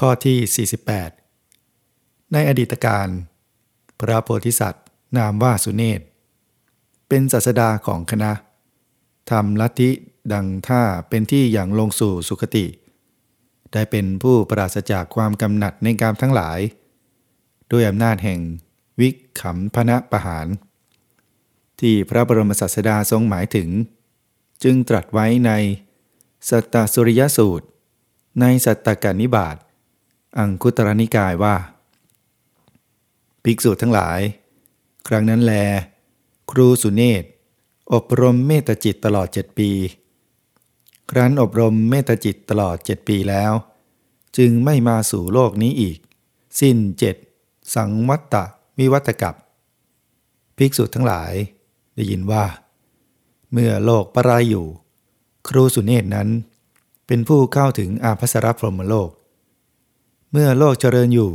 ข้อที่ 48 ในอดีตการ พระโพธิสัตว์ นามว่าสุเนศ เป็นศาสดาของคณะทำลัทธิดังท่าเป็นที่อย่างลงสู่สุคติ ได้เป็นผู้ปราศจากความกำหนัดในกามทั้งหลาย ด้วยอำนาจแห่งวิขำพนะประหาร ที่พระบรมศาสดาทรงหมายถึง จึงตรัสไว้ใน สัตตสุริยสูตร ในสัตตกานิบาต อังคุตรนิกายว่า ภิกษุทั้งหลาย ครั้งนั้นแล ครูสุเนศอบรมเมตจิตตลอดเจ็ดปี ครั้นอบรมเมตจิตตลอดเจ็ดปีแล้ว จึงไม่มาสู่โลกนี้อีก สิ้นเจ็ดสังวัตตะวิวัตกับภิกษุทั้งหลาย ได้ยินว่า เมื่อโลกประรายอยู่ ครูสุเนศนั้น เป็นผู้เข้าถึงอาภัสรพรหมโลก เมื่อโลกเจริญอยู่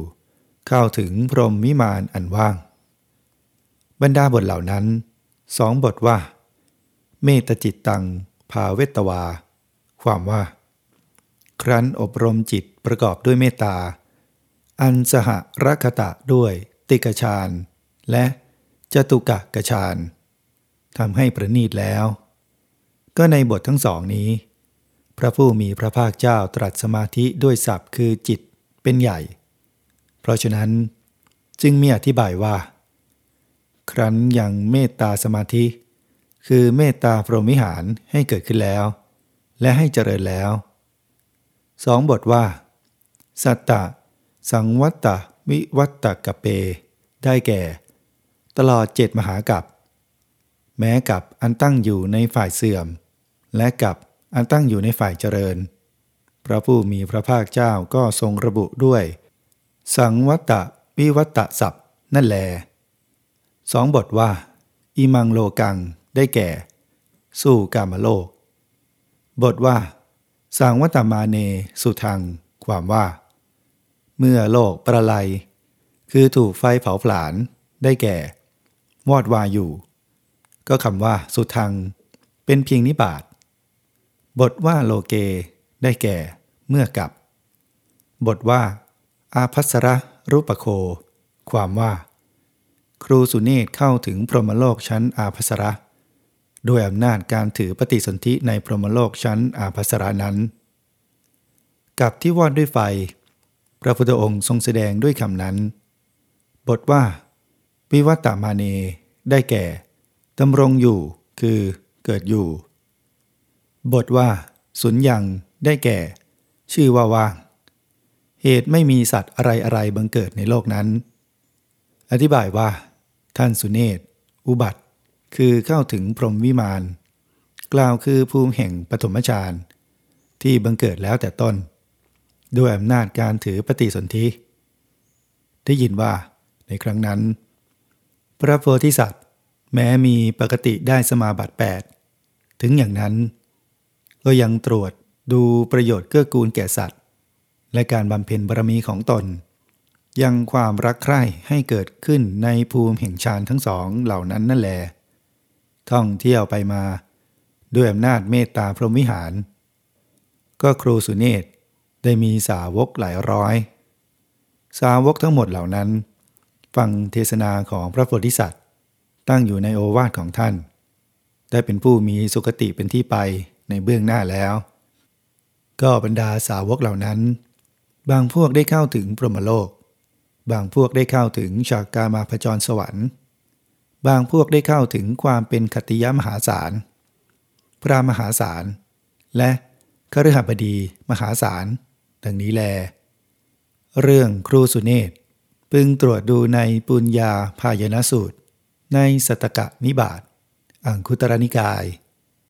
เข้าถึงพรหมวิมานอันว่าง บรรดาบทเหล่านั้นสองบทว่า เมตจิตตังภาเวตวา ความว่า ครั้นอบรมจิตประกอบด้วยเมตตา อันสหรัคตะด้วยติกชานและจตุกะกชานทำให้ประนีตแล้ว ก็ในบททั้งสองนี้ พระผู้มีพระภาคเจ้าตรัสสมาธิด้วยศัพท์คือจิต เป็นใหญ่ เพราะฉะนั้นจึงมีอธิบายว่า ครั้นยังเมตตาสมาธิ คือเมตตาพรหมิหารให้เกิดขึ้นแล้ว และให้เจริญแล้วสองบทว่า สัตตะ สังวัตตะวิวัตตะกะเป ได้แก่ ตลอดเจ็ดมหากับ แม้กับอันตั้งอยู่ในฝ่ายเสื่อม และกับอันตั้งอยู่ในฝ่ายเจริญ ระผู้มีพระภาคเจ้าก็ทรงระบุด้วย สังวัตตะวิวัตตะสัพนั่นแลสองบทว่า อิมังโลกัง ได้แก่ สู้กามโลก บทว่า สังวัตมาเนสุทัง ความว่า เมื่อโลกประไลคือถูกไฟเผาผลาญ ได้แก่ วอดวาอยู่ ก็คำว่า สุทัง เป็นเพียงนิบาตบทว่าโลเก ได้แก่ เมื่อกับ บทว่า อาพัสระรูปโค ความว่า ครูสุเนศเข้าถึงพรหมโลกชั้นอาภัสระด้วยอำนาจการถือปฏิสนธิในพรหมโลกชั้นอาภัสระนั้น กับที่วอดด้วยไฟ พระพุทธองค์ทรงแสดงด้วยคำนั้น บทว่า วิวัตตามาเน ได้แก่ดำรงอยู่ คือ เกิดอยู่ บทว่า สุญญัง ได้แก่ ชื่อว่าว่าง เหตุไม่มีสัตว์อะไรอะไรบังเกิดในโลกนั้น อธิบายว่า ท่านสุเนศอุบัติ คือเข้าถึงพรหมวิมาน กล่าวคือภูมิแห่งปฐมฌานที่บังเกิดแล้วแต่ต้น ด้วยอำนาจการถือปฏิสนธิได้ยินว่าในครั้งนั้น พระโพธิสัตว์ แม้มีปกติได้สมาบัติ8ถึงอย่างนั้น ก็ยังตรวจ ดูประโยชน์เกื้อกูลแก่สัตว์ และการบำเพ็ญบารมีของตน ยังความรักใคร่ให้เกิดขึ้นในภูมิแห่งฌานทั้งสองเหล่านั้นนั่นแล ท่องเที่ยวไปมา ด้วยอำนาจเมตตาพรหมวิหาร ก็ครูสุเนศได้มีสาวกหลายร้อย สาวกทั้งหมดเหล่านั้น ฟังเทศนาของพระโพธิสัตว์ ตั้งอยู่ในโอวาทของท่าน ได้เป็นผู้มีสุคติเป็นที่ไปในเบื้องหน้าแล้ว ก็บรรดาสาวกเหล่านั้น บางพวกได้เข้าถึงพรหมโลก บางพวกได้เข้าถึงชากกามาพจรสวรรค์ บางพวกได้เข้าถึงความเป็นคติยมหาศาล พระมหาศาล และคฤหบดีมหาศาล ดังนี้แล เรื่องครูสุเนศพึงตรวจดูในปุญญาพายนสูตร ในสตกะนิบาตอังคุตรนิกาย